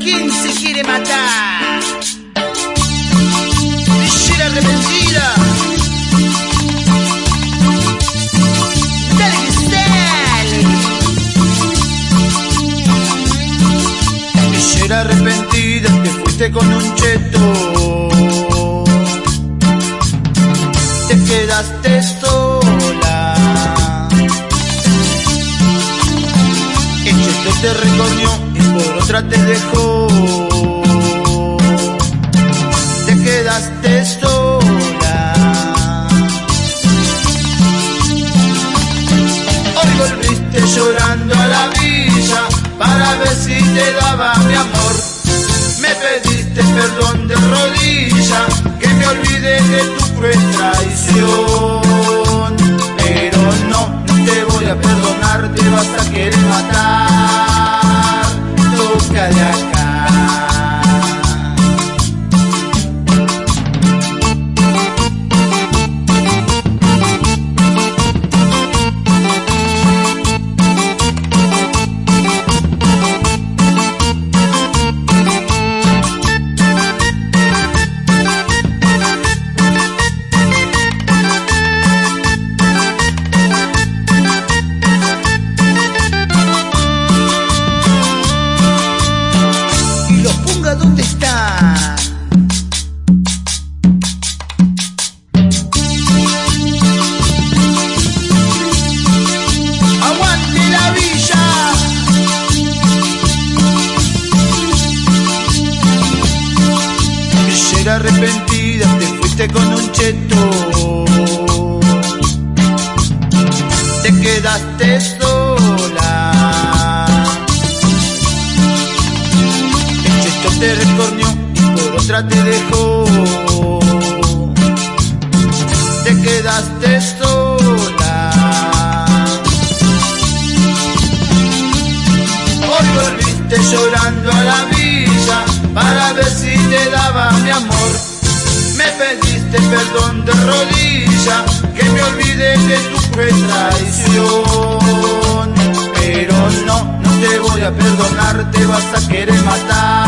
quién se quiere matar. Villera arrepentida. Que. Villera arrepentida, te fuiste con un cheto. Te quedaste sola. Cheto te recorrió y por otra te dejó. Te quedaste sola. Hoy volviste llorando a la villa para ver si te daba mi amor. Me pediste perdón de rodilla, que me olvide de tu cruel arrepentida, te fuiste con un cheto. Te quedaste sola. El cheto te recorrió y por otra te dejó. Te quedaste sola. Hoy volviste llorando a la villa amor. Me pediste perdón de rodilla, que me olvide de tu traición. Pero no, no te voy a perdonar, te vas a querer matar.